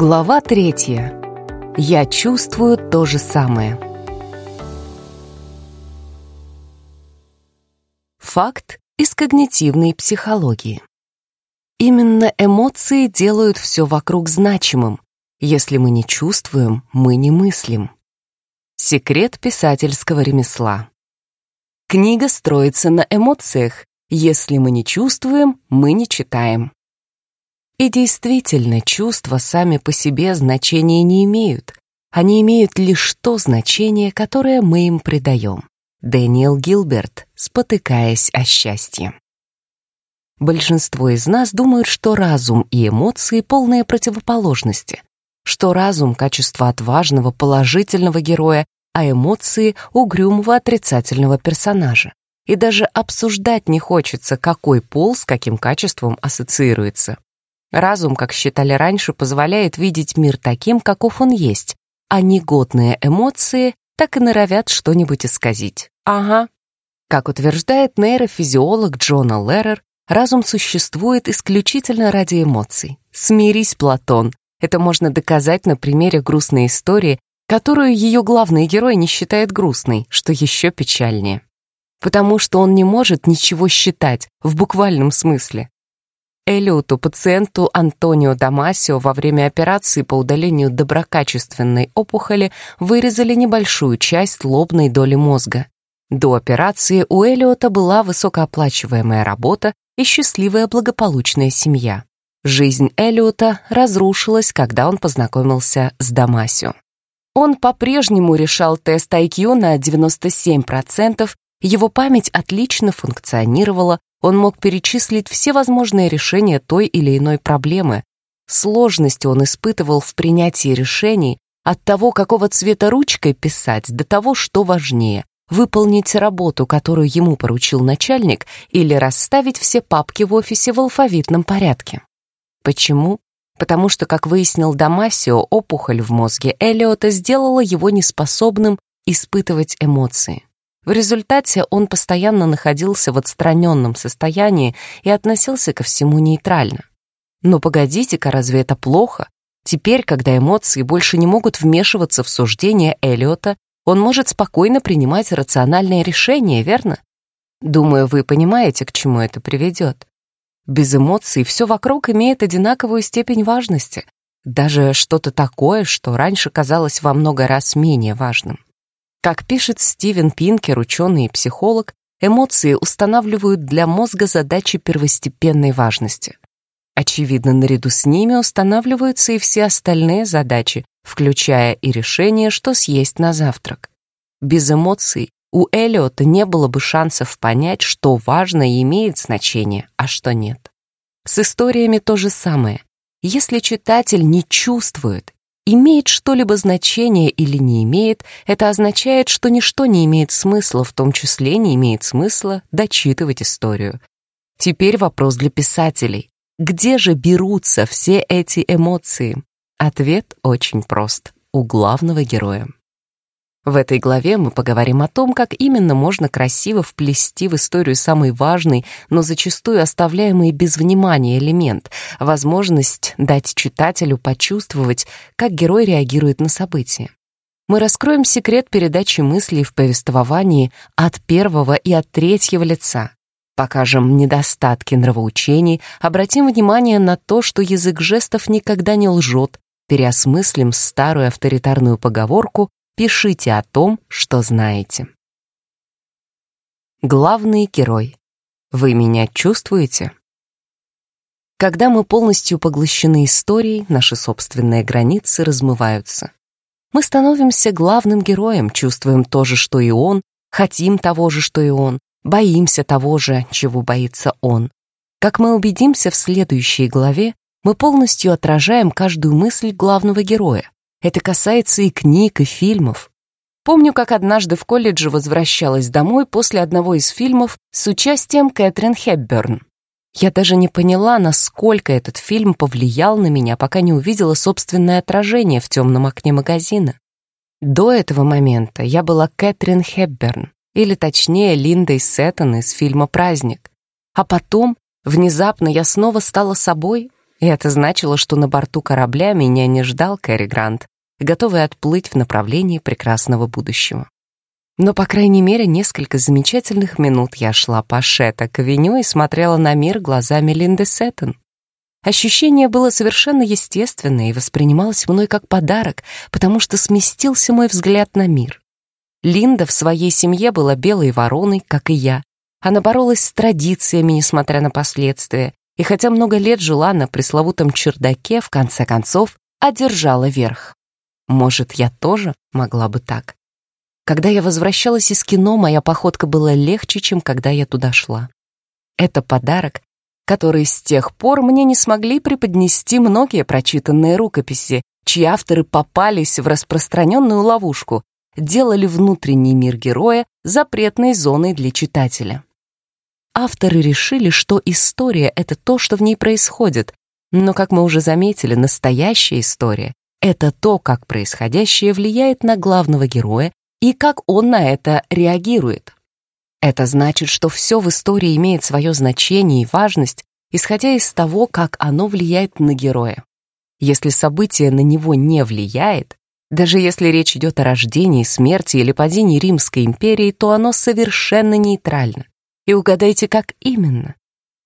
Глава третья. Я чувствую то же самое. Факт из когнитивной психологии. Именно эмоции делают все вокруг значимым. Если мы не чувствуем, мы не мыслим. Секрет писательского ремесла. Книга строится на эмоциях. Если мы не чувствуем, мы не читаем. И действительно, чувства сами по себе значения не имеют. Они имеют лишь то значение, которое мы им придаем. Дэниел Гилберт, спотыкаясь о счастье. Большинство из нас думают, что разум и эмоции — полные противоположности, что разум — качество отважного, положительного героя, а эмоции — угрюмого, отрицательного персонажа. И даже обсуждать не хочется, какой пол с каким качеством ассоциируется. Разум, как считали раньше, позволяет видеть мир таким, каков он есть, а негодные эмоции так и норовят что-нибудь исказить. Ага. Как утверждает нейрофизиолог Джона Леррер, разум существует исключительно ради эмоций. Смирись, Платон. Это можно доказать на примере грустной истории, которую ее главный герой не считает грустной, что еще печальнее. Потому что он не может ничего считать, в буквальном смысле. Элиоту, пациенту Антонио Дамасио во время операции по удалению доброкачественной опухоли вырезали небольшую часть лобной доли мозга. До операции у Элиота была высокооплачиваемая работа и счастливая благополучная семья. Жизнь Элиота разрушилась, когда он познакомился с Дамасио. Он по-прежнему решал тест IQ на 97%, его память отлично функционировала, он мог перечислить все возможные решения той или иной проблемы. Сложности он испытывал в принятии решений от того, какого цвета ручкой писать, до того, что важнее — выполнить работу, которую ему поручил начальник, или расставить все папки в офисе в алфавитном порядке. Почему? Потому что, как выяснил Дамасио, опухоль в мозге Элиота сделала его неспособным испытывать эмоции. В результате он постоянно находился в отстраненном состоянии и относился ко всему нейтрально. Но погодите-ка, разве это плохо? Теперь, когда эмоции больше не могут вмешиваться в суждения Эллиота, он может спокойно принимать рациональные решения, верно? Думаю, вы понимаете, к чему это приведет. Без эмоций все вокруг имеет одинаковую степень важности, даже что-то такое, что раньше казалось во много раз менее важным. Как пишет Стивен Пинкер, ученый и психолог, эмоции устанавливают для мозга задачи первостепенной важности. Очевидно, наряду с ними устанавливаются и все остальные задачи, включая и решение, что съесть на завтрак. Без эмоций у Эллиота не было бы шансов понять, что важно и имеет значение, а что нет. С историями то же самое. Если читатель не чувствует Имеет что-либо значение или не имеет, это означает, что ничто не имеет смысла, в том числе не имеет смысла дочитывать историю. Теперь вопрос для писателей. Где же берутся все эти эмоции? Ответ очень прост. У главного героя. В этой главе мы поговорим о том, как именно можно красиво вплести в историю самый важный, но зачастую оставляемый без внимания элемент — возможность дать читателю почувствовать, как герой реагирует на события. Мы раскроем секрет передачи мыслей в повествовании от первого и от третьего лица. Покажем недостатки нравоучений, обратим внимание на то, что язык жестов никогда не лжет, переосмыслим старую авторитарную поговорку Пишите о том, что знаете. Главный герой. Вы меня чувствуете? Когда мы полностью поглощены историей, наши собственные границы размываются. Мы становимся главным героем, чувствуем то же, что и он, хотим того же, что и он, боимся того же, чего боится он. Как мы убедимся в следующей главе, мы полностью отражаем каждую мысль главного героя, это касается и книг, и фильмов. Помню, как однажды в колледже возвращалась домой после одного из фильмов с участием Кэтрин Хепберн. Я даже не поняла, насколько этот фильм повлиял на меня, пока не увидела собственное отражение в темном окне магазина. До этого момента я была Кэтрин Хепберн, или точнее Линдой Сеттон из фильма «Праздник». А потом, внезапно, я снова стала собой, И это значило, что на борту корабля меня не ждал Кэрри Грант, готовый отплыть в направлении прекрасного будущего. Но, по крайней мере, несколько замечательных минут я шла по Шета-Ковеню и смотрела на мир глазами Линды Сеттон. Ощущение было совершенно естественное и воспринималось мной как подарок, потому что сместился мой взгляд на мир. Линда в своей семье была белой вороной, как и я. Она боролась с традициями, несмотря на последствия, и хотя много лет жила на пресловутом чердаке, в конце концов, одержала верх. Может, я тоже могла бы так. Когда я возвращалась из кино, моя походка была легче, чем когда я туда шла. Это подарок, который с тех пор мне не смогли преподнести многие прочитанные рукописи, чьи авторы попались в распространенную ловушку, делали внутренний мир героя запретной зоной для читателя. Авторы решили, что история — это то, что в ней происходит, но, как мы уже заметили, настоящая история — это то, как происходящее влияет на главного героя и как он на это реагирует. Это значит, что все в истории имеет свое значение и важность, исходя из того, как оно влияет на героя. Если событие на него не влияет, даже если речь идет о рождении, смерти или падении Римской империи, то оно совершенно нейтрально. И угадайте, как именно.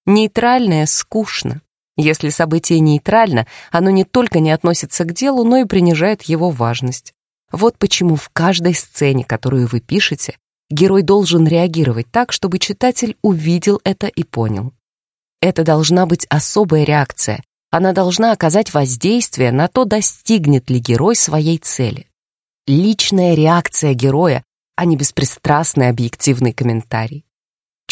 Нейтральное скучно. Если событие нейтрально, оно не только не относится к делу, но и принижает его важность. Вот почему в каждой сцене, которую вы пишете, герой должен реагировать так, чтобы читатель увидел это и понял. Это должна быть особая реакция. Она должна оказать воздействие на то, достигнет ли герой своей цели. Личная реакция героя, а не беспристрастный объективный комментарий.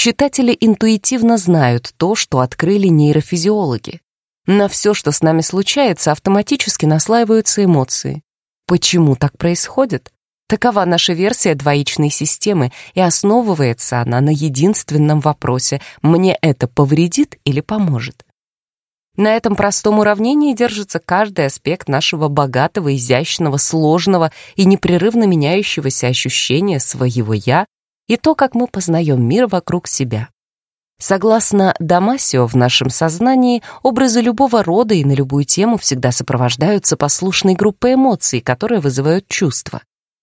Читатели интуитивно знают то, что открыли нейрофизиологи. На все, что с нами случается, автоматически наслаиваются эмоции. Почему так происходит? Такова наша версия двоичной системы, и основывается она на единственном вопросе «мне это повредит или поможет?». На этом простом уравнении держится каждый аспект нашего богатого, изящного, сложного и непрерывно меняющегося ощущения своего «я» и то, как мы познаем мир вокруг себя. Согласно Дамасио, в нашем сознании образы любого рода и на любую тему всегда сопровождаются послушной группой эмоций, которые вызывают чувства.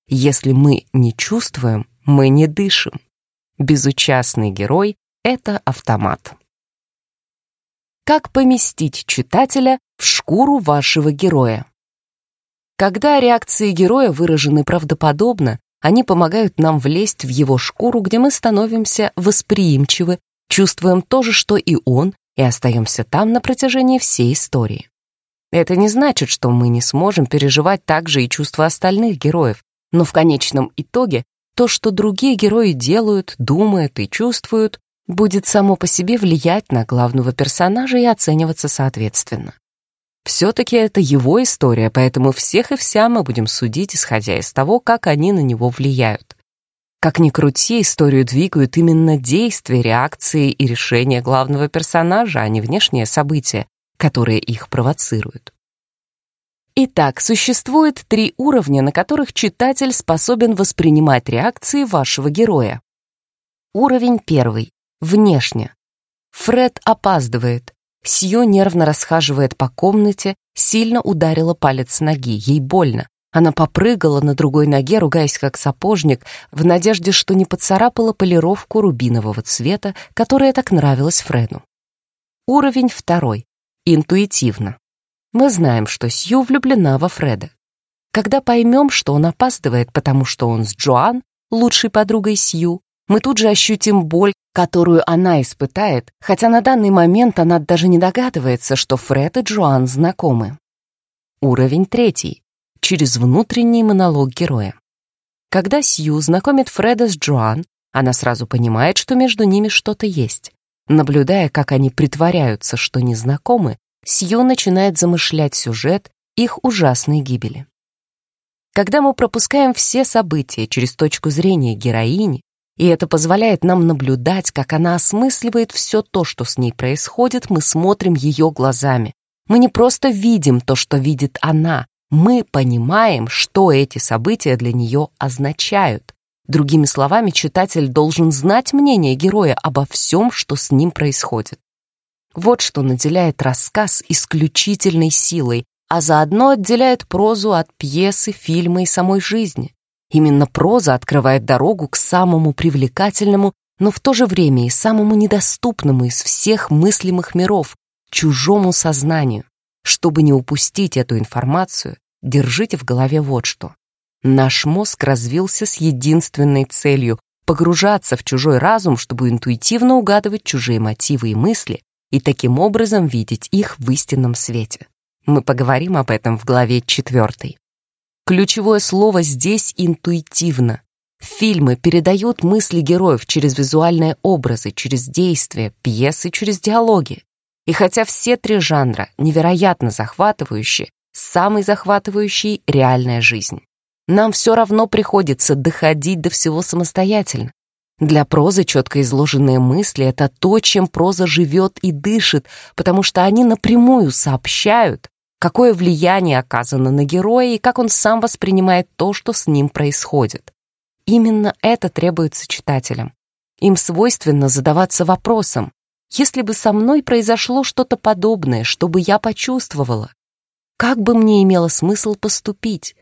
Если мы не чувствуем, мы не дышим. Безучастный герой — это автомат. Как поместить читателя в шкуру вашего героя? Когда реакции героя выражены правдоподобно, они помогают нам влезть в его шкуру, где мы становимся восприимчивы чувствуем то же, что и он, и остаемся там на протяжении всей истории. Это не значит, что мы не сможем переживать также и чувства остальных героев, но в конечном итоге то, что другие герои делают, думают и чувствуют, будет само по себе влиять на главного персонажа и оцениваться соответственно. Все-таки это его история, поэтому всех и вся мы будем судить, исходя из того, как они на него влияют. Как ни крути, историю двигают именно действия, реакции и решения главного персонажа, а не внешние события, которые их провоцируют. Итак, существует три уровня, на которых читатель способен воспринимать реакции вашего героя. Уровень первый. Внешне. Фред опаздывает. Сью нервно расхаживает по комнате, сильно ударила палец ноги, ей больно. Она попрыгала на другой ноге, ругаясь как сапожник, в надежде, что не поцарапала полировку рубинового цвета, которая так нравилась Фреду. Уровень второй. Интуитивно. Мы знаем, что Сью влюблена во Фреда. Когда поймем, что он опаздывает, потому что он с Джоан, лучшей подругой Сью, мы тут же ощутим боль, которую она испытает, хотя на данный момент она даже не догадывается, что Фред и Джоан знакомы. Уровень третий через внутренний монолог героя. Когда Сью знакомит Фреда с Джоан, она сразу понимает, что между ними что-то есть. Наблюдая, как они притворяются, что не знакомы, Сью начинает замышлять сюжет их ужасной гибели. Когда мы пропускаем все события через точку зрения героини, и это позволяет нам наблюдать, как она осмысливает все то, что с ней происходит, мы смотрим ее глазами. Мы не просто видим то, что видит она, мы понимаем, что эти события для нее означают. Другими словами, читатель должен знать мнение героя обо всем, что с ним происходит. Вот что наделяет рассказ исключительной силой, а заодно отделяет прозу от пьесы, фильма и самой жизни. Именно проза открывает дорогу к самому привлекательному, но в то же время и самому недоступному из всех мыслимых миров, чужому сознанию. Чтобы не упустить эту информацию, держите в голове вот что. Наш мозг развился с единственной целью — погружаться в чужой разум, чтобы интуитивно угадывать чужие мотивы и мысли и таким образом видеть их в истинном свете. Мы поговорим об этом в главе 4. Ключевое слово здесь «интуитивно». Фильмы передают мысли героев через визуальные образы, через действия, пьесы через диалоги. И хотя все три жанра невероятно захватывающие, самый захватывающий — реальная жизнь. Нам все равно приходится доходить до всего самостоятельно. Для прозы четко изложенные мысли — это то, чем проза живет и дышит, потому что они напрямую сообщают, какое влияние оказано на героя и как он сам воспринимает то, что с ним происходит. Именно это требуется читателям. Им свойственно задаваться вопросом, если бы со мной произошло что-то подобное, что бы я почувствовала, как бы мне имело смысл поступить?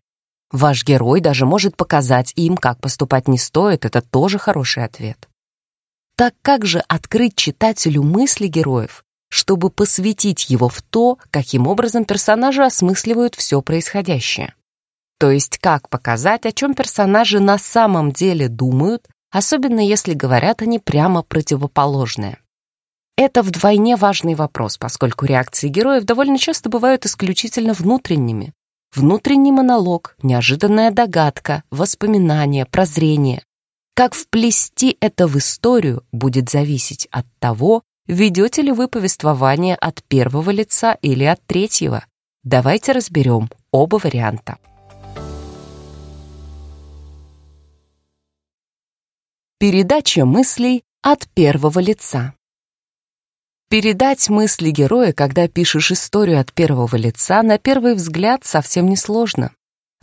Ваш герой даже может показать им, как поступать не стоит, это тоже хороший ответ. Так как же открыть читателю мысли героев, чтобы посвятить его в то, каким образом персонажи осмысливают все происходящее. То есть как показать, о чем персонажи на самом деле думают, особенно если говорят они прямо противоположное. Это вдвойне важный вопрос, поскольку реакции героев довольно часто бывают исключительно внутренними. Внутренний монолог, неожиданная догадка, воспоминание, прозрение. Как вплести это в историю будет зависеть от того, Ведете ли вы повествование от первого лица или от третьего? Давайте разберем оба варианта. Передача мыслей от первого лица. Передать мысли героя, когда пишешь историю от первого лица, на первый взгляд совсем не сложно.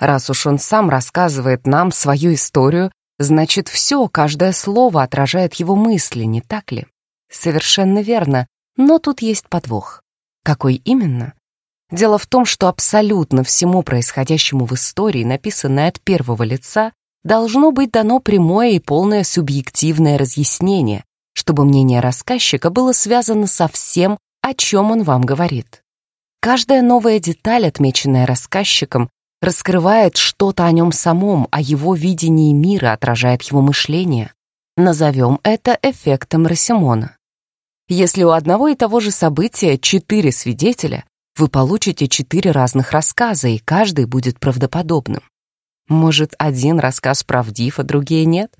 Раз уж он сам рассказывает нам свою историю, значит все, каждое слово отражает его мысли, не так ли? Совершенно верно, но тут есть подвох. Какой именно? Дело в том, что абсолютно всему происходящему в истории, написанной от первого лица, должно быть дано прямое и полное субъективное разъяснение, чтобы мнение рассказчика было связано со всем, о чем он вам говорит. Каждая новая деталь, отмеченная рассказчиком, раскрывает что-то о нем самом, о его видении мира, отражает его мышление. Назовем это эффектом Рассимона. Если у одного и того же события четыре свидетеля, вы получите четыре разных рассказа, и каждый будет правдоподобным. Может, один рассказ правдив, а другие нет?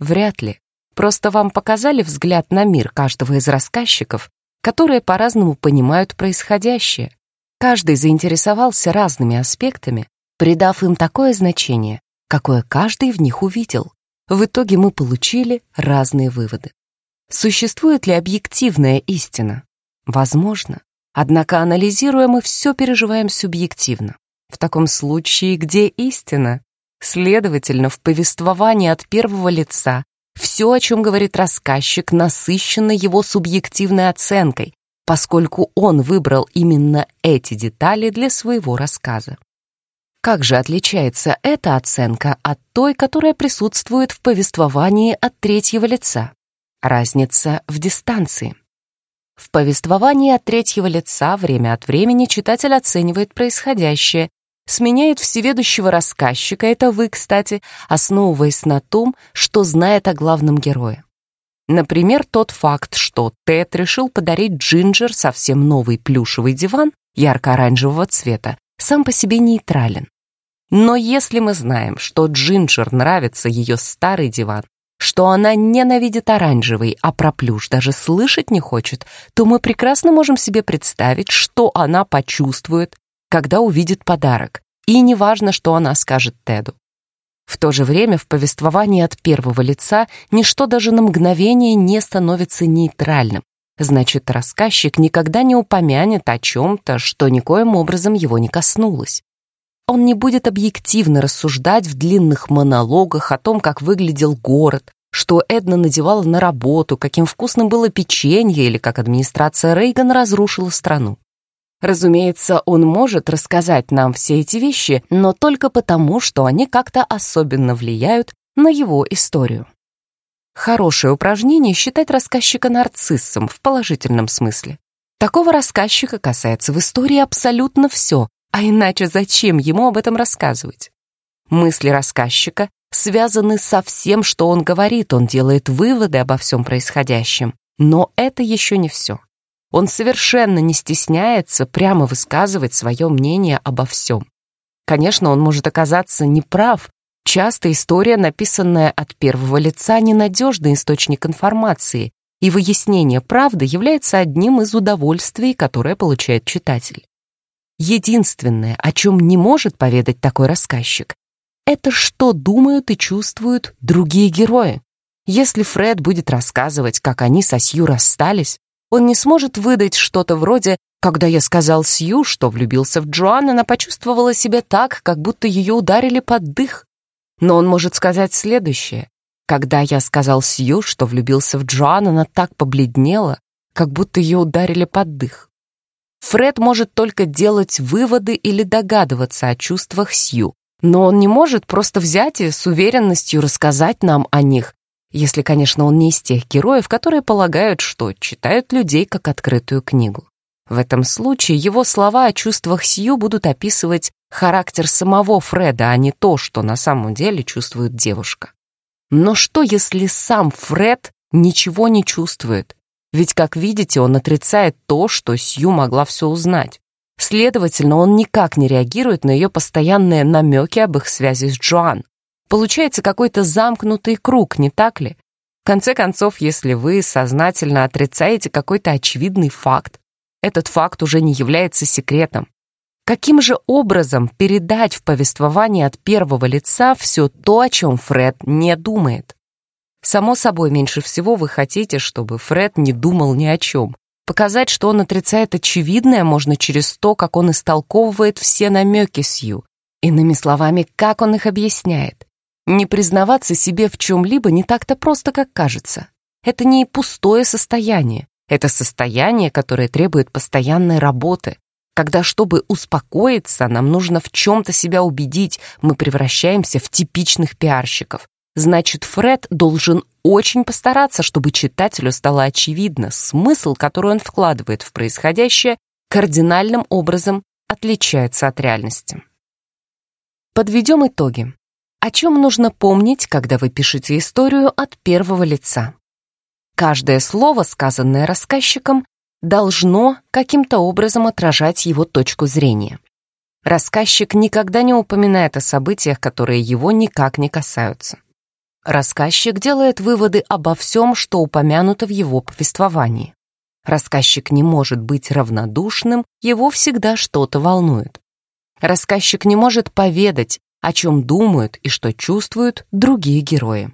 Вряд ли. Просто вам показали взгляд на мир каждого из рассказчиков, которые по-разному понимают происходящее. Каждый заинтересовался разными аспектами, придав им такое значение, какое каждый в них увидел. В итоге мы получили разные выводы. Существует ли объективная истина? Возможно. Однако, анализируя, мы все переживаем субъективно. В таком случае, где истина? Следовательно, в повествовании от первого лица все, о чем говорит рассказчик, насыщено его субъективной оценкой, поскольку он выбрал именно эти детали для своего рассказа. Как же отличается эта оценка от той, которая присутствует в повествовании от третьего лица? Разница в дистанции. В повествовании от третьего лица время от времени читатель оценивает происходящее, сменяет всеведущего рассказчика, это вы, кстати, основываясь на том, что знает о главном герое. Например, тот факт, что Тед решил подарить Джинджер совсем новый плюшевый диван ярко-оранжевого цвета, сам по себе нейтрален. Но если мы знаем, что Джинджер нравится ее старый диван, что она ненавидит оранжевый, а про плюш даже слышать не хочет, то мы прекрасно можем себе представить, что она почувствует, когда увидит подарок. И неважно, что она скажет Теду. В то же время в повествовании от первого лица ничто даже на мгновение не становится нейтральным. Значит, рассказчик никогда не упомянет о чем-то, что никоим образом его не коснулось. Он не будет объективно рассуждать в длинных монологах о том, как выглядел город, что Эдна надевала на работу, каким вкусным было печенье или как администрация Рейган разрушила страну. Разумеется, он может рассказать нам все эти вещи, но только потому, что они как-то особенно влияют на его историю. Хорошее упражнение считать рассказчика нарциссом в положительном смысле. Такого рассказчика касается в истории абсолютно все, а иначе зачем ему об этом рассказывать? Мысли рассказчика связаны со всем, что он говорит, он делает выводы обо всем происходящем. Но это еще не все. Он совершенно не стесняется прямо высказывать свое мнение обо всем. Конечно, он может оказаться неправ. Часто история, написанная от первого лица, ненадежный источник информации, и выяснение правды является одним из удовольствий, которое получает читатель. Единственное, о чем не может поведать такой рассказчик, это что думают и чувствуют другие герои. Если Фред будет рассказывать, как они со Сью расстались, он не сможет выдать что-то вроде «Когда я сказал Сью, что влюбился в Джоан, она почувствовала себя так, как будто ее ударили под дых». Но он может сказать следующее когда я сказал Сью, что влюбился в Джоан, она так побледнела, как будто ее ударили под дых. Фред может только делать выводы или догадываться о чувствах Сью, но он не может просто взять и с уверенностью рассказать нам о них, если, конечно, он не из тех героев, которые полагают, что читают людей как открытую книгу. В этом случае его слова о чувствах Сью будут описывать характер самого Фреда, а не то, что на самом деле чувствует девушка. Но что, если сам Фред ничего не чувствует? Ведь, как видите, он отрицает то, что Сью могла все узнать. Следовательно, он никак не реагирует на ее постоянные намеки об их связи с Джоан. Получается какой-то замкнутый круг, не так ли? В конце концов, если вы сознательно отрицаете какой-то очевидный факт, этот факт уже не является секретом. Каким же образом передать в повествовании от первого лица все то, о чем Фред не думает? Само собой, меньше всего вы хотите, чтобы Фред не думал ни о чем. Показать, что он отрицает очевидное, можно через то, как он истолковывает все намеки Сью. Иными словами, как он их объясняет. Не признаваться себе в чем-либо не так-то просто, как кажется. Это не пустое состояние. Это состояние, которое требует постоянной работы, когда, чтобы успокоиться, нам нужно в чем-то себя убедить, мы превращаемся в типичных пиарщиков. Значит, Фред должен очень постараться, чтобы читателю стало очевидно, смысл, который он вкладывает в происходящее, кардинальным образом отличается от реальности. Подведем итоги. О чем нужно помнить, когда вы пишете историю от первого лица? Каждое слово, сказанное рассказчиком, должно каким-то образом отражать его точку зрения. Рассказчик никогда не упоминает о событиях, которые его никак не касаются. Рассказчик делает выводы обо всем, что упомянуто в его повествовании. Рассказчик не может быть равнодушным, его всегда что-то волнует. Рассказчик не может поведать, о чем думают и что чувствуют другие герои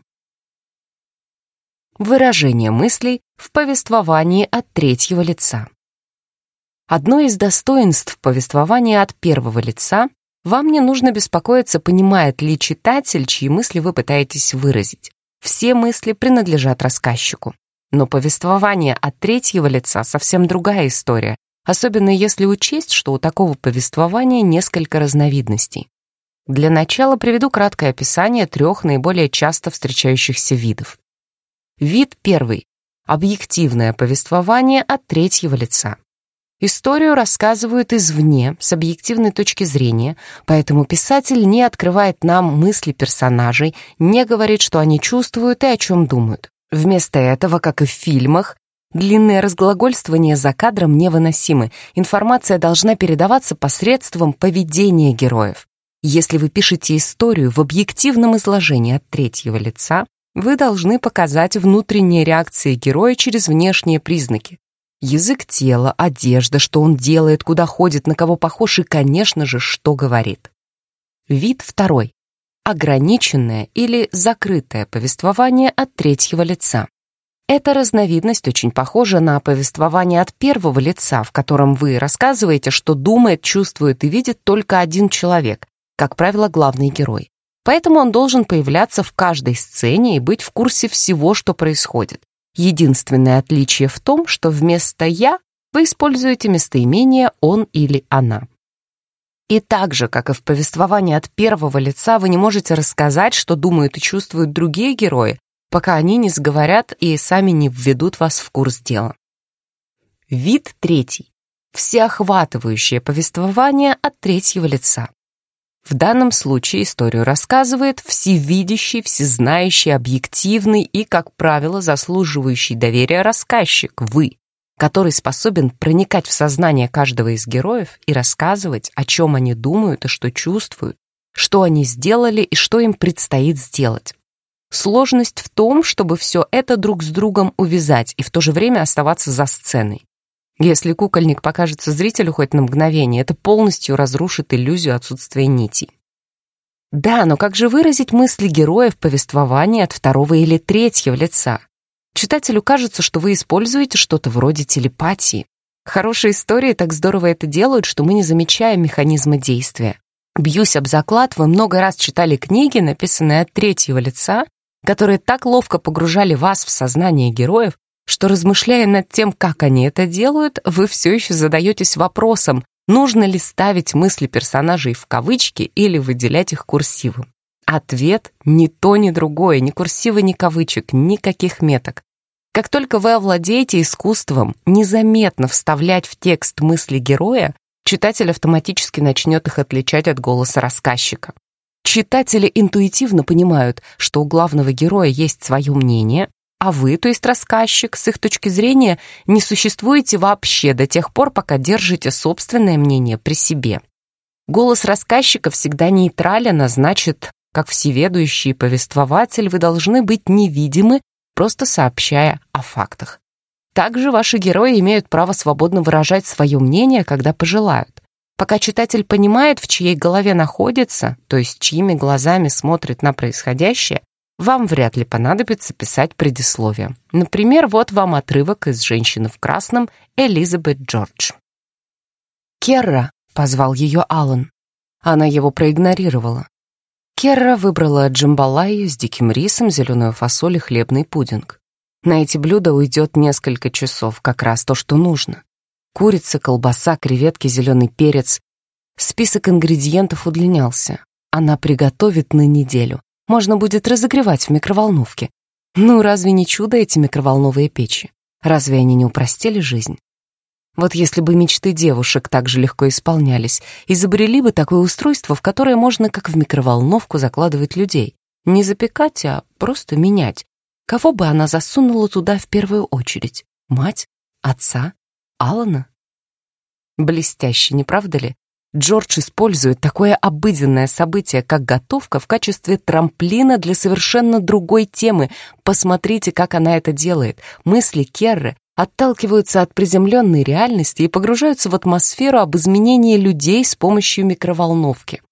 выражение мыслей в повествовании от третьего лица. Одно из достоинств повествования от первого лица вам не нужно беспокоиться, понимает ли читатель, чьи мысли вы пытаетесь выразить. Все мысли принадлежат рассказчику. Но повествование от третьего лица совсем другая история, особенно если учесть, что у такого повествования несколько разновидностей. Для начала приведу краткое описание трех наиболее часто встречающихся видов. Вид первый. Объективное повествование от третьего лица. Историю рассказывают извне, с объективной точки зрения, поэтому писатель не открывает нам мысли персонажей, не говорит, что они чувствуют и о чем думают. Вместо этого, как и в фильмах, длинные разглагольствования за кадром невыносимы, информация должна передаваться посредством поведения героев. Если вы пишете историю в объективном изложении от третьего лица, вы должны показать внутренние реакции героя через внешние признаки. Язык тела, одежда, что он делает, куда ходит, на кого похож и, конечно же, что говорит. Вид второй. Ограниченное или закрытое повествование от третьего лица. Эта разновидность очень похожа на повествование от первого лица, в котором вы рассказываете, что думает, чувствует и видит только один человек, как правило, главный герой. Поэтому он должен появляться в каждой сцене и быть в курсе всего, что происходит. Единственное отличие в том, что вместо «я» вы используете местоимение «он» или «она». И так же, как и в повествовании от первого лица, вы не можете рассказать, что думают и чувствуют другие герои, пока они не сговорят и сами не введут вас в курс дела. Вид третий. Всеохватывающее повествование от третьего лица. В данном случае историю рассказывает всевидящий, всезнающий, объективный и, как правило, заслуживающий доверия рассказчик, вы который способен проникать в сознание каждого из героев и рассказывать, о чем они думают и что чувствуют, что они сделали и что им предстоит сделать. Сложность в том, чтобы все это друг с другом увязать и в то же время оставаться за сценой. Если кукольник покажется зрителю хоть на мгновение, это полностью разрушит иллюзию отсутствия нитей. Да, но как же выразить мысли героя в повествовании от второго или третьего лица? Читателю кажется, что вы используете что-то вроде телепатии. Хорошие истории так здорово это делают, что мы не замечаем механизма действия. Бьюсь об заклад, вы много раз читали книги, написанные от третьего лица, которые так ловко погружали вас в сознание героев, что, размышляя над тем, как они это делают, вы все еще задаетесь вопросом, нужно ли ставить мысли персонажей в кавычки или выделять их курсивом. Ответ — ни то, ни другое, ни курсива, ни кавычек, никаких меток. Как только вы овладеете искусством незаметно вставлять в текст мысли героя, читатель автоматически начнет их отличать от голоса рассказчика. Читатели интуитивно понимают, что у главного героя есть свое мнение, а вы, то есть рассказчик, с их точки зрения, не существуете вообще до тех пор, пока держите собственное мнение при себе. Голос рассказчика всегда нейтрален, а значит, как всеведущий повествователь, вы должны быть невидимы просто сообщая о фактах. Также ваши герои имеют право свободно выражать свое мнение, когда пожелают. Пока читатель понимает, в чьей голове находится, то есть чьими глазами смотрит на происходящее, вам вряд ли понадобится писать предисловие. Например, вот вам отрывок из «Женщины в красном» Элизабет Джордж. «Керра», — позвал ее Аллан. Она его проигнорировала. Керра выбрала джамбалайю с диким рисом, зеленую фасоль и хлебный пудинг. На эти блюда уйдет несколько часов, как раз то, что нужно. Курица, колбаса, креветки, зеленый перец. Список ингредиентов удлинялся. Она приготовит на неделю. Можно будет разогревать в микроволновке. Ну, разве не чудо эти микроволновые печи? Разве они не упростили жизнь? Вот если бы мечты девушек так же легко исполнялись, изобрели бы такое устройство, в которое можно как в микроволновку закладывать людей. Не запекать, а просто менять. Кого бы она засунула туда в первую очередь? Мать? Отца? Алана? Блестяще, не правда ли? Джордж использует такое обыденное событие, как готовка, в качестве трамплина для совершенно другой темы. Посмотрите, как она это делает. Мысли Керры отталкиваются от приземленной реальности и погружаются в атмосферу об изменении людей с помощью микроволновки.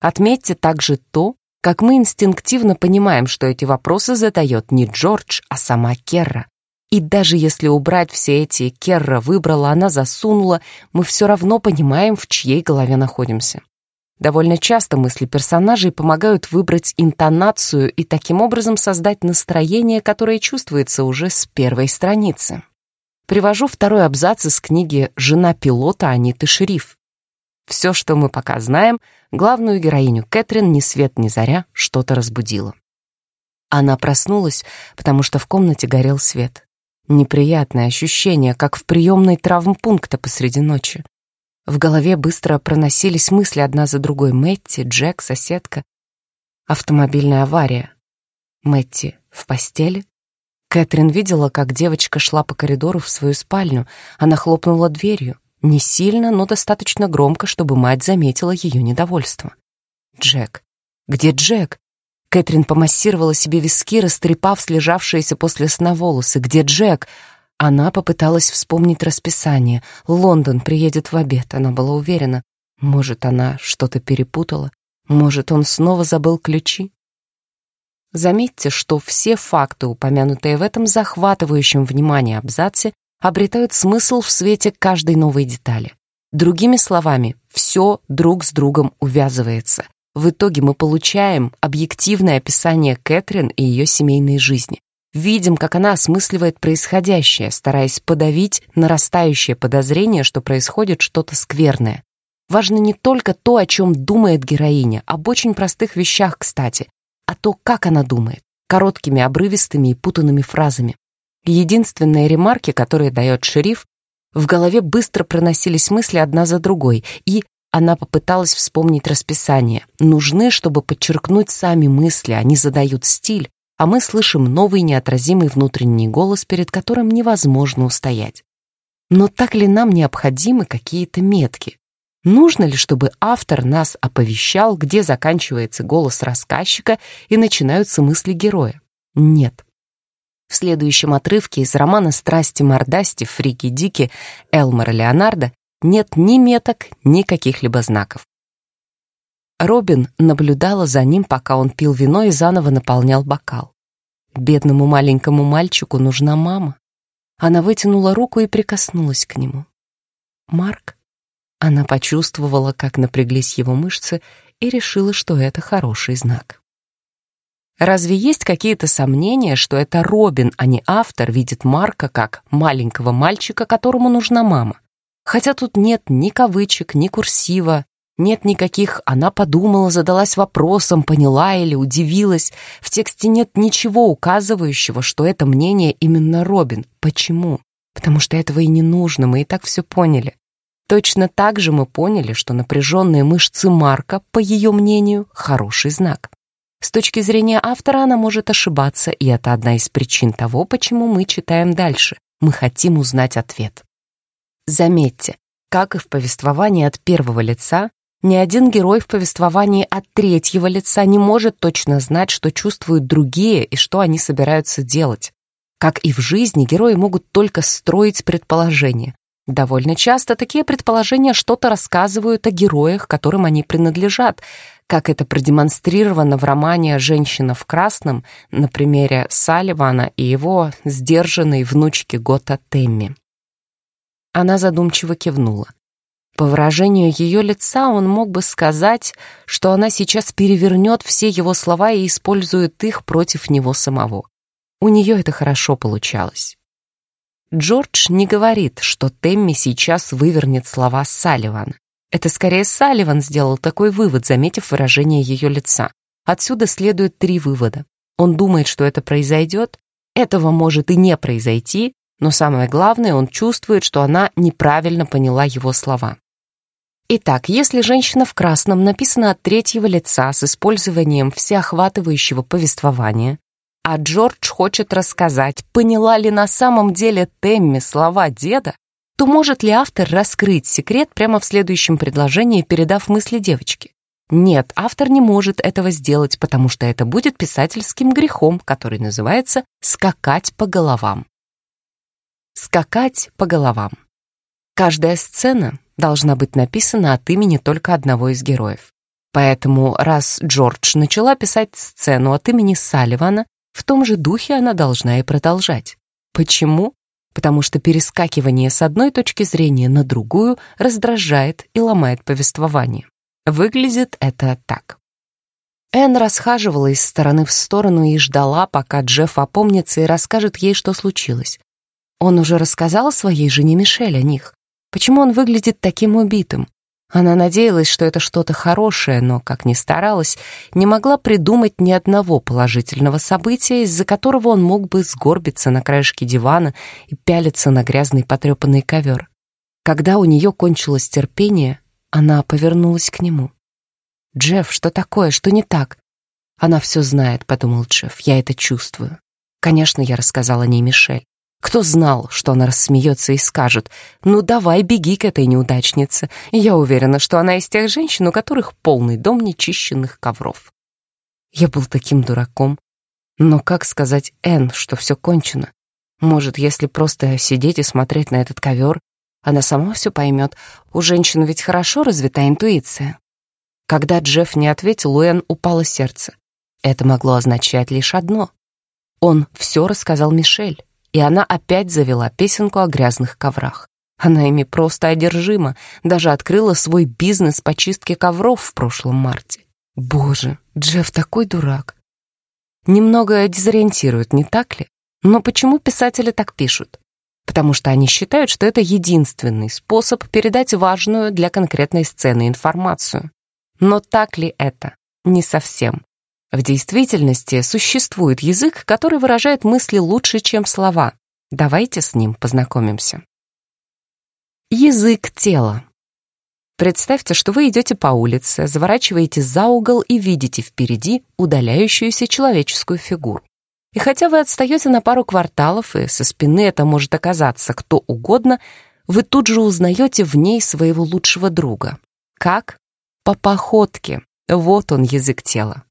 Отметьте также то, как мы инстинктивно понимаем, что эти вопросы задает не Джордж, а сама Керра. И даже если убрать все эти «Керра выбрала, она засунула», мы все равно понимаем, в чьей голове находимся. Довольно часто мысли персонажей помогают выбрать интонацию и таким образом создать настроение, которое чувствуется уже с первой страницы. Привожу второй абзац из книги «Жена пилота Аниты Шериф». Все, что мы пока знаем, главную героиню Кэтрин ни свет ни заря что-то разбудило. Она проснулась, потому что в комнате горел свет. Неприятное ощущение, как в приемной травмпункта посреди ночи. В голове быстро проносились мысли одна за другой. Мэтти, Джек, соседка. Автомобильная авария. Мэтти в постели? Кэтрин видела, как девочка шла по коридору в свою спальню. Она хлопнула дверью. Не сильно, но достаточно громко, чтобы мать заметила ее недовольство. «Джек! Где Джек?» Кэтрин помассировала себе виски, растрепав слежавшиеся после сна волосы. «Где Джек?» Она попыталась вспомнить расписание. Лондон приедет в обед, она была уверена. Может, она что-то перепутала? Может, он снова забыл ключи? Заметьте, что все факты, упомянутые в этом захватывающем внимание абзаце, обретают смысл в свете каждой новой детали. Другими словами, все друг с другом увязывается. В итоге мы получаем объективное описание Кэтрин и ее семейной жизни. Видим, как она осмысливает происходящее, стараясь подавить нарастающее подозрение, что происходит что-то скверное. Важно не только то, о чем думает героиня, об очень простых вещах, кстати, а то, как она думает, короткими, обрывистыми и путанными фразами. Единственные ремарки, которые дает шериф, в голове быстро проносились мысли одна за другой, и она попыталась вспомнить расписание. Нужны, чтобы подчеркнуть сами мысли, они задают стиль, а мы слышим новый неотразимый внутренний голос, перед которым невозможно устоять. Но так ли нам необходимы какие-то метки? Нужно ли, чтобы автор нас оповещал, где заканчивается голос рассказчика и начинаются мысли героя? Нет. В следующем отрывке из романа «Страсти мордасти» Фрики Дики Элмора Леонардо нет ни меток, ни каких-либо знаков. Робин наблюдала за ним, пока он пил вино и заново наполнял бокал. Бедному маленькому мальчику нужна мама. Она вытянула руку и прикоснулась к нему. «Марк?» Она почувствовала, как напряглись его мышцы, и решила, что это хороший знак. Разве есть какие-то сомнения, что это Робин, а не автор, видит Марка как маленького мальчика, которому нужна мама? Хотя тут нет ни кавычек, ни курсива, нет никаких «она подумала, задалась вопросом, поняла или удивилась». В тексте нет ничего указывающего, что это мнение именно Робин. Почему? Потому что этого и не нужно, мы и так все поняли. Точно так же мы поняли, что напряженные мышцы Марка, по ее мнению, хороший знак. С точки зрения автора она может ошибаться, и это одна из причин того, почему мы читаем дальше. Мы хотим узнать ответ. Заметьте, как и в повествовании от первого лица, ни один герой в повествовании от третьего лица не может точно знать, что чувствуют другие и что они собираются делать. Как и в жизни, герои могут только строить предположения. Довольно часто такие предположения что-то рассказывают о героях, которым они принадлежат, как это продемонстрировано в романе «Женщина в красном» на примере Салливана и его сдержанной внучки Гота Темми. Она задумчиво кивнула. По выражению ее лица он мог бы сказать, что она сейчас перевернет все его слова и использует их против него самого. У нее это хорошо получалось. Джордж не говорит, что Темми сейчас вывернет слова Салливана. Это скорее Салливан сделал такой вывод, заметив выражение ее лица. Отсюда следует три вывода. Он думает, что это произойдет, этого может и не произойти, но самое главное, он чувствует, что она неправильно поняла его слова. Итак, если «Женщина в красном» написана от третьего лица с использованием всеохватывающего повествования, а Джордж хочет рассказать, поняла ли на самом деле Темми слова деда, то может ли автор раскрыть секрет прямо в следующем предложении, передав мысли девочки? Нет, автор не может этого сделать, потому что это будет писательским грехом, который называется «скакать по головам». Скакать по головам. Каждая сцена должна быть написана от имени только одного из героев. Поэтому, раз Джордж начала писать сцену от имени Салливана, в том же духе она должна и продолжать. Почему? Потому что перескакивание с одной точки зрения на другую раздражает и ломает повествование. Выглядит это так. Энн расхаживала из стороны в сторону и ждала, пока Джефф опомнится и расскажет ей, что случилось. Он уже рассказал своей жене Мишель о них. Почему он выглядит таким убитым? Она надеялась, что это что-то хорошее, но, как ни старалась, не могла придумать ни одного положительного события, из-за которого он мог бы сгорбиться на краешке дивана и пялиться на грязный потрепанный ковер. Когда у нее кончилось терпение, она повернулась к нему. «Джефф, что такое? Что не так?» «Она все знает», — подумал Джефф, — «я это чувствую». Конечно, я рассказала не Мишель. Кто знал, что она рассмеется и скажет, «Ну давай, беги к этой неудачнице». Я уверена, что она из тех женщин, у которых полный дом нечищенных ковров. Я был таким дураком. Но как сказать Энн, что все кончено? Может, если просто сидеть и смотреть на этот ковер, она сама все поймет. У женщин ведь хорошо развита интуиция. Когда Джефф не ответил, у Энн упало сердце. Это могло означать лишь одно. Он все рассказал Мишель и она опять завела песенку о грязных коврах. Она ими просто одержима, даже открыла свой бизнес по чистке ковров в прошлом марте. Боже, Джефф такой дурак. Немного дезориентирует, не так ли? Но почему писатели так пишут? Потому что они считают, что это единственный способ передать важную для конкретной сцены информацию. Но так ли это? Не совсем. В действительности существует язык, который выражает мысли лучше, чем слова. Давайте с ним познакомимся. Язык тела. Представьте, что вы идете по улице, заворачиваете за угол и видите впереди удаляющуюся человеческую фигуру. И хотя вы отстаете на пару кварталов, и со спины это может оказаться кто угодно, вы тут же узнаете в ней своего лучшего друга. Как? По походке. Вот он, язык тела.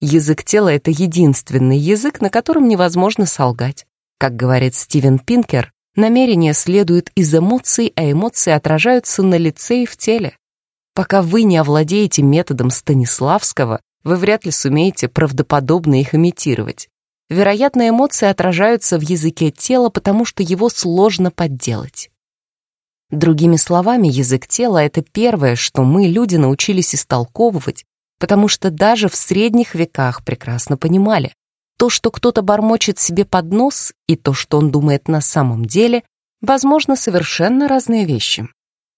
Язык тела — это единственный язык, на котором невозможно солгать. Как говорит Стивен Пинкер, Намерение следует из эмоций, а эмоции отражаются на лице и в теле. Пока вы не овладеете методом Станиславского, вы вряд ли сумеете правдоподобно их имитировать. Вероятно, эмоции отражаются в языке тела, потому что его сложно подделать. Другими словами, язык тела — это первое, что мы, люди, научились истолковывать, потому что даже в средних веках прекрасно понимали, то, что кто-то бормочет себе под нос, и то, что он думает на самом деле, возможно, совершенно разные вещи.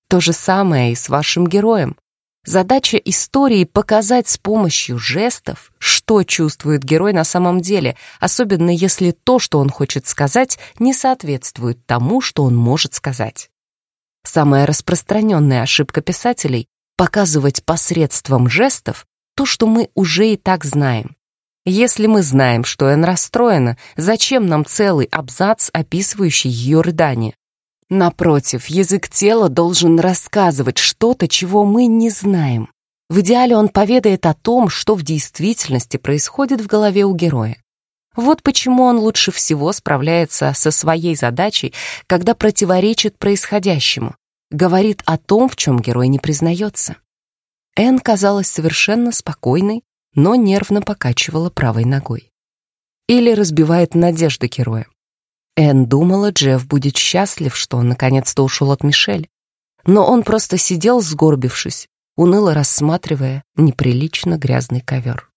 То же самое и с вашим героем. Задача истории — показать с помощью жестов, что чувствует герой на самом деле, особенно если то, что он хочет сказать, не соответствует тому, что он может сказать. Самая распространенная ошибка писателей — показывать посредством жестов то, что мы уже и так знаем. Если мы знаем, что Энн расстроена, зачем нам целый абзац, описывающий ее рыдание? Напротив, язык тела должен рассказывать что-то, чего мы не знаем. В идеале он поведает о том, что в действительности происходит в голове у героя. Вот почему он лучше всего справляется со своей задачей, когда противоречит происходящему, говорит о том, в чем герой не признается. Энн казалась совершенно спокойной, но нервно покачивала правой ногой. Или разбивает надежды героя. Энн думала, Джефф будет счастлив, что он наконец-то ушел от Мишель. Но он просто сидел, сгорбившись, уныло рассматривая неприлично грязный ковер.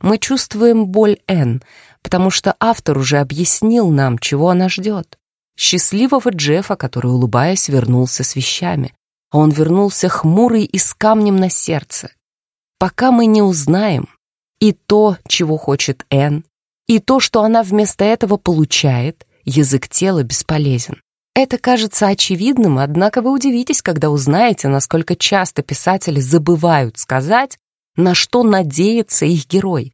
Мы чувствуем боль Энн, потому что автор уже объяснил нам, чего она ждет. Счастливого Джеффа, который, улыбаясь, вернулся с вещами. А он вернулся хмурый и с камнем на сердце, пока мы не узнаем и то, чего хочет Энн, и то, что она вместо этого получает, язык тела бесполезен. Это кажется очевидным, однако вы удивитесь, когда узнаете, насколько часто писатели забывают сказать, на что надеется их герой.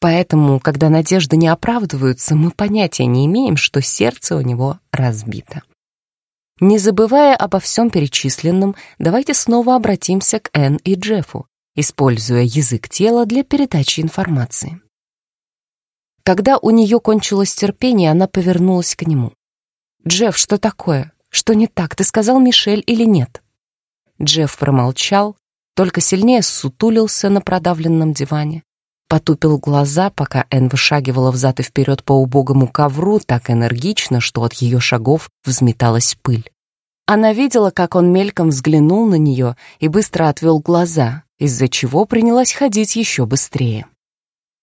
Поэтому, когда надежды не оправдываются, мы понятия не имеем, что сердце у него разбито. Не забывая обо всем перечисленном, давайте снова обратимся к Энн и Джеффу используя язык тела для передачи информации. Когда у нее кончилось терпение, она повернулась к нему. «Джефф, что такое? Что не так? Ты сказал Мишель или нет?» Джефф промолчал, только сильнее сутулился на продавленном диване, потупил глаза, пока Энн вышагивала взад и вперед по убогому ковру так энергично, что от ее шагов взметалась пыль. Она видела, как он мельком взглянул на нее и быстро отвел глаза, из-за чего принялась ходить еще быстрее.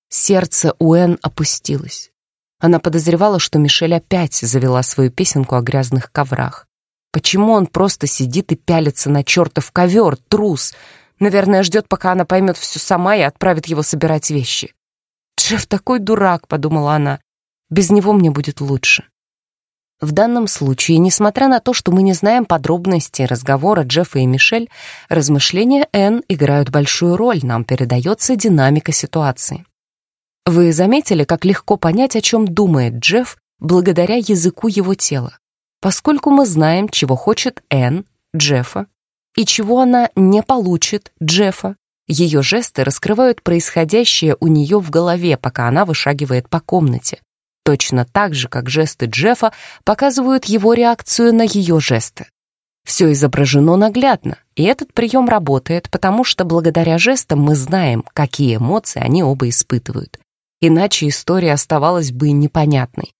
Сердце Уэн опустилось. Она подозревала, что Мишель опять завела свою песенку о грязных коврах. Почему он просто сидит и пялится на чертов ковер, трус? Наверное, ждет, пока она поймет все сама и отправит его собирать вещи. «Джефф такой дурак», — подумала она. «Без него мне будет лучше». В данном случае, несмотря на то, что мы не знаем подробностей разговора Джеффа и Мишель, размышления Энн играют большую роль, нам передается динамика ситуации. Вы заметили, как легко понять, о чем думает Джефф благодаря языку его тела, поскольку мы знаем, чего хочет Энн, Джеффа, и чего она не получит, Джеффа. Ее жесты раскрывают происходящее у нее в голове, пока она вышагивает по комнате точно так же, как жесты Джеффа показывают его реакцию на ее жесты. Все изображено наглядно, и этот прием работает, потому что благодаря жестам мы знаем, какие эмоции они оба испытывают. Иначе история оставалась бы непонятной.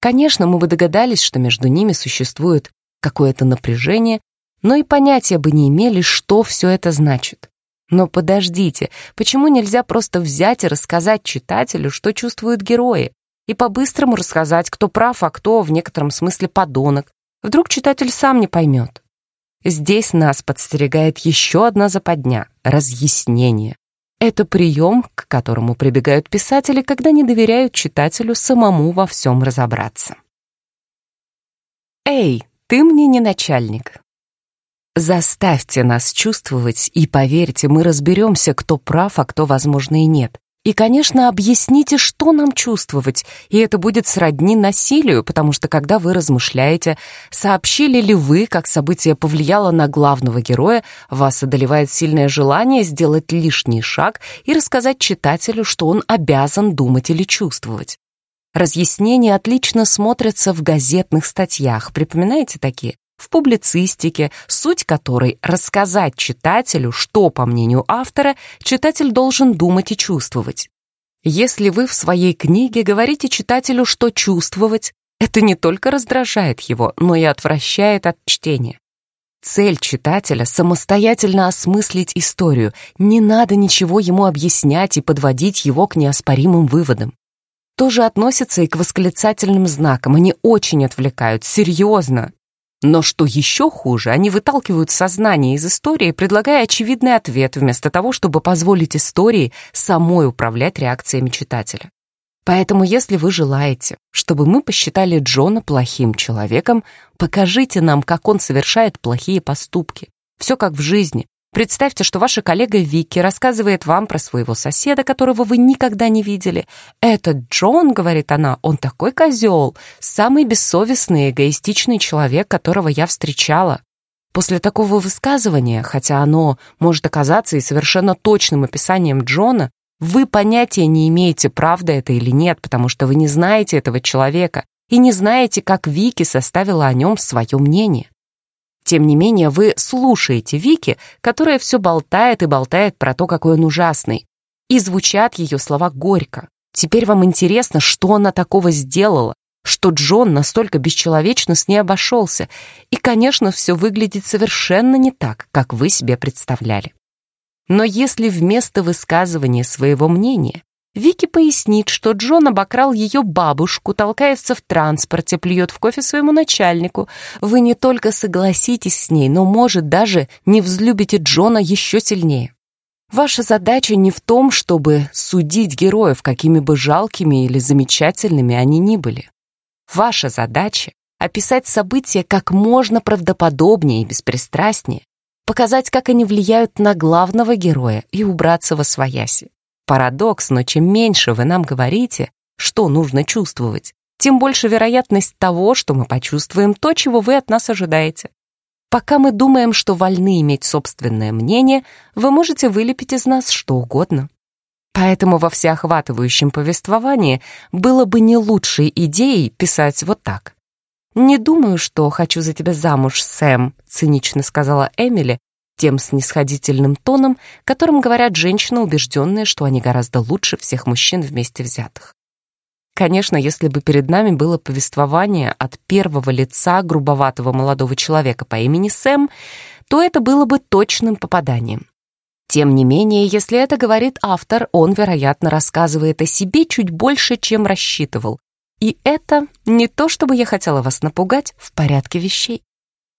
Конечно, мы бы догадались, что между ними существует какое-то напряжение, но и понятия бы не имели, что все это значит. Но подождите, почему нельзя просто взять и рассказать читателю, что чувствуют герои, и по-быстрому рассказать, кто прав, а кто в некотором смысле подонок? Вдруг читатель сам не поймет. Здесь нас подстерегает еще одна западня — разъяснение. Это прием, к которому прибегают писатели, когда не доверяют читателю самому во всем разобраться. «Эй, ты мне не начальник. Заставьте нас чувствовать, и поверьте, мы разберемся, кто прав, а кто, возможно, и нет. И, конечно, объясните, что нам чувствовать, и это будет сродни насилию, потому что когда вы размышляете, сообщили ли вы, как событие повлияло на главного героя, вас одолевает сильное желание сделать лишний шаг и рассказать читателю, что он обязан думать или чувствовать. Разъяснения отлично смотрятся в газетных статьях, припоминаете такие? В публицистике, суть которой — рассказать читателю, что, по мнению автора, читатель должен думать и чувствовать. Если вы в своей книге говорите читателю, что чувствовать, это не только раздражает его, но и отвращает от чтения. Цель читателя — самостоятельно осмыслить историю, не надо ничего ему объяснять и подводить его к неоспоримым выводам. То же относится и к восклицательным знакам, они очень отвлекают, серьезно. Но что еще хуже, они выталкивают сознание из истории, предлагая очевидный ответ, вместо того, чтобы позволить истории самой управлять реакциями читателя. Поэтому, если вы желаете, чтобы мы посчитали Джона плохим человеком, покажите нам, как он совершает плохие поступки. Все как в жизни. Представьте, что ваша коллега Вики рассказывает вам про своего соседа, которого вы никогда не видели. «Этот Джон, — говорит она, — он такой козел, самый бессовестный и эгоистичный человек, которого я встречала». После такого высказывания, хотя оно может оказаться и совершенно точным описанием Джона, вы понятия не имеете, правда это или нет, потому что вы не знаете этого человека и не знаете, как Вики составила о нем свое мнение. Тем не менее, вы слушаете Вики, которая все болтает и болтает про то, какой он ужасный. И звучат ее слова горько. Теперь вам интересно, что она такого сделала, что Джон настолько бесчеловечно с ней обошелся. И, конечно, все выглядит совершенно не так, как вы себе представляли. Но если вместо высказывания своего мнения Вики пояснит, что Джон обокрал ее бабушку, толкается в транспорте, плюет в кофе своему начальнику. Вы не только согласитесь с ней, но, может, даже не взлюбите Джона еще сильнее. Ваша задача не в том, чтобы судить героев, какими бы жалкими или замечательными они ни были. Ваша задача — описать события как можно правдоподобнее и беспристрастнее, показать, как они влияют на главного героя и убраться во свояси. Парадокс, но чем меньше вы нам говорите, что нужно чувствовать, тем больше вероятность того, что мы почувствуем то, чего вы от нас ожидаете. Пока мы думаем, что вольны иметь собственное мнение, вы можете вылепить из нас что угодно. Поэтому во всеохватывающем повествовании было бы не лучшей идеей писать вот так. «Не думаю, что хочу за тебя замуж, Сэм», — цинично сказала Эмили, тем снисходительным тоном, которым говорят женщины, убежденные, что они гораздо лучше всех мужчин вместе взятых. Конечно, если бы перед нами было повествование от первого лица грубоватого молодого человека по имени Сэм, то это было бы точным попаданием. Тем не менее, если это говорит автор, он, вероятно, рассказывает о себе чуть больше, чем рассчитывал. И это не то, чтобы я хотела вас напугать в порядке вещей.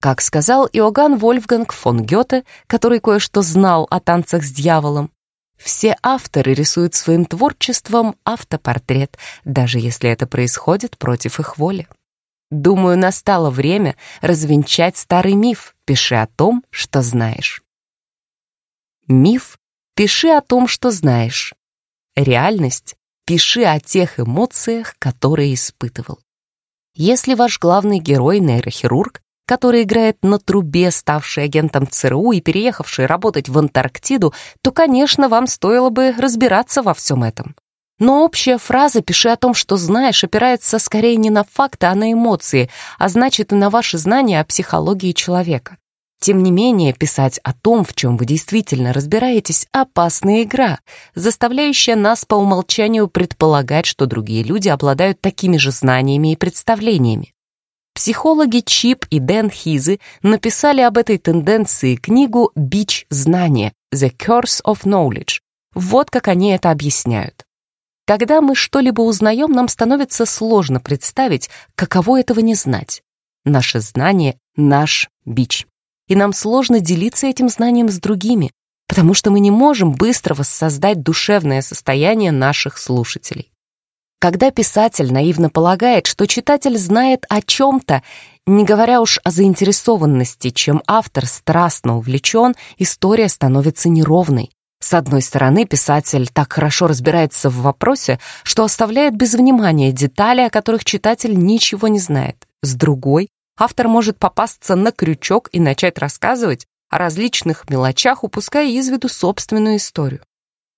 Как сказал Иоганн Вольфганг фон Гёте, который кое-что знал о танцах с дьяволом, все авторы рисуют своим творчеством автопортрет, даже если это происходит против их воли. Думаю, настало время развенчать старый миф «Пиши о том, что знаешь». Миф «Пиши о том, что знаешь». Реальность «Пиши о тех эмоциях, которые испытывал». Если ваш главный герой — нейрохирург, который играет на трубе, ставший агентом ЦРУ и переехавший работать в Антарктиду, то, конечно, вам стоило бы разбираться во всем этом. Но общая фраза «пиши о том, что знаешь» опирается скорее не на факты, а на эмоции, а значит и на ваши знания о психологии человека. Тем не менее, писать о том, в чем вы действительно разбираетесь, опасная игра, заставляющая нас по умолчанию предполагать, что другие люди обладают такими же знаниями и представлениями. Психологи Чип и Дэн Хизы написали об этой тенденции книгу «Бич знания» «The Curse of Knowledge». Вот как они это объясняют. Когда мы что-либо узнаем, нам становится сложно представить, каково этого не знать. Наше знание — наш бич. И нам сложно делиться этим знанием с другими, потому что мы не можем быстро воссоздать душевное состояние наших слушателей. Когда писатель наивно полагает, что читатель знает о чем-то, не говоря уж о заинтересованности, чем автор страстно увлечен, история становится неровной. С одной стороны, писатель так хорошо разбирается в вопросе, что оставляет без внимания детали, о которых читатель ничего не знает. С другой, автор может попасться на крючок и начать рассказывать о различных мелочах, упуская из виду собственную историю.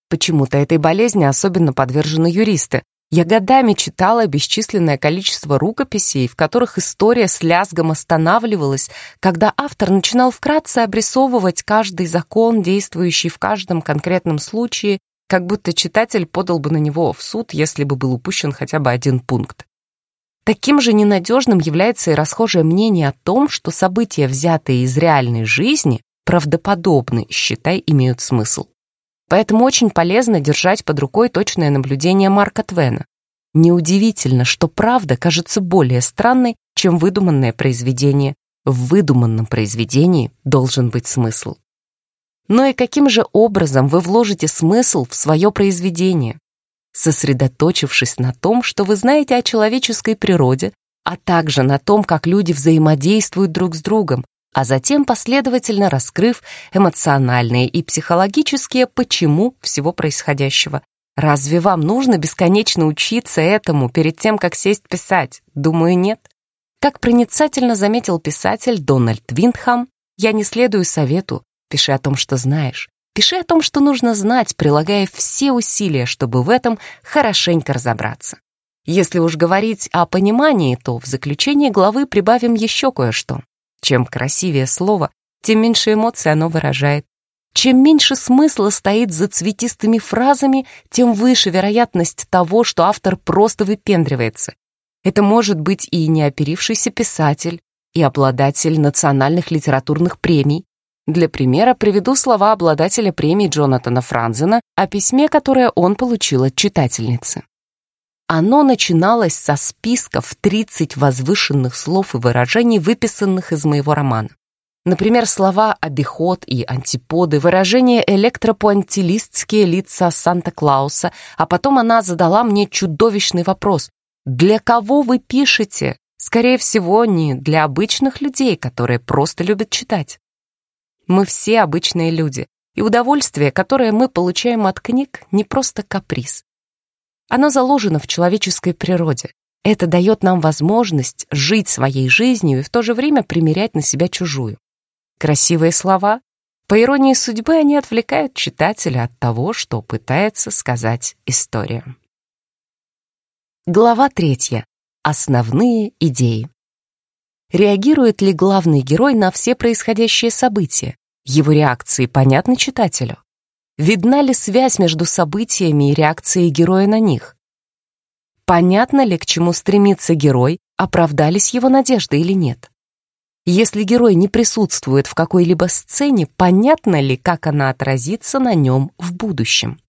Почему-то этой болезни особенно подвержены юристы, я годами читала бесчисленное количество рукописей, в которых история с лязгом останавливалась, когда автор начинал вкратце обрисовывать каждый закон, действующий в каждом конкретном случае, как будто читатель подал бы на него в суд, если бы был упущен хотя бы один пункт. Таким же ненадежным является и расхожее мнение о том, что события, взятые из реальной жизни, правдоподобны, считай, имеют смысл. Поэтому очень полезно держать под рукой точное наблюдение Марка Твена. Неудивительно, что правда кажется более странной, чем выдуманное произведение. В выдуманном произведении должен быть смысл. Но и каким же образом вы вложите смысл в свое произведение? Сосредоточившись на том, что вы знаете о человеческой природе, а также на том, как люди взаимодействуют друг с другом, а затем последовательно раскрыв эмоциональные и психологические почему всего происходящего. Разве вам нужно бесконечно учиться этому перед тем, как сесть писать? Думаю, нет. Как проницательно заметил писатель Дональд Виндхам, я не следую совету «пиши о том, что знаешь». Пиши о том, что нужно знать, прилагая все усилия, чтобы в этом хорошенько разобраться. Если уж говорить о понимании, то в заключение главы прибавим еще кое-что. Чем красивее слово, тем меньше эмоций оно выражает. Чем меньше смысла стоит за цветистыми фразами, тем выше вероятность того, что автор просто выпендривается. Это может быть и неоперившийся писатель, и обладатель национальных литературных премий. Для примера приведу слова обладателя премии Джонатана Франзена о письме, которое он получил от читательницы. Оно начиналось со списка в 30 возвышенных слов и выражений, выписанных из моего романа. Например, слова «обиход» и «антиподы», выражения электропуантилистские лица Санта-Клауса, а потом она задала мне чудовищный вопрос. «Для кого вы пишете?» Скорее всего, не для обычных людей, которые просто любят читать. Мы все обычные люди, и удовольствие, которое мы получаем от книг, не просто каприз. Оно заложено в человеческой природе. Это дает нам возможность жить своей жизнью и в то же время примерять на себя чужую. Красивые слова? По иронии судьбы, они отвлекают читателя от того, что пытается сказать история. Глава третья. Основные идеи. Реагирует ли главный герой на все происходящие события? Его реакции понятны читателю? Видна ли связь между событиями и реакцией героя на них? Понятно ли, к чему стремится герой, оправдались его надежды или нет? Если герой не присутствует в какой-либо сцене, понятно ли, как она отразится на нем в будущем?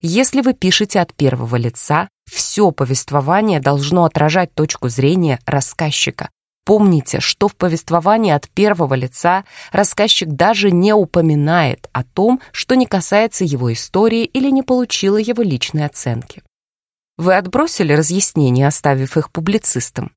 Если вы пишете от первого лица, все повествование должно отражать точку зрения рассказчика, Помните, что в повествовании от первого лица рассказчик даже не упоминает о том, что не касается его истории или не получило его личной оценки. Вы отбросили разъяснения, оставив их публицистам.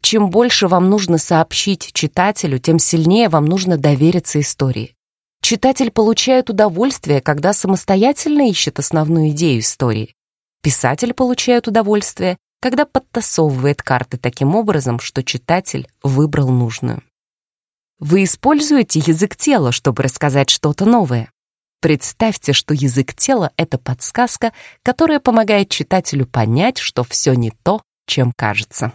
Чем больше вам нужно сообщить читателю, тем сильнее вам нужно довериться истории. Читатель получает удовольствие, когда самостоятельно ищет основную идею истории. Писатель получает удовольствие, когда подтасовывает карты таким образом, что читатель выбрал нужную. Вы используете язык тела, чтобы рассказать что-то новое. Представьте, что язык тела — это подсказка, которая помогает читателю понять, что все не то, чем кажется.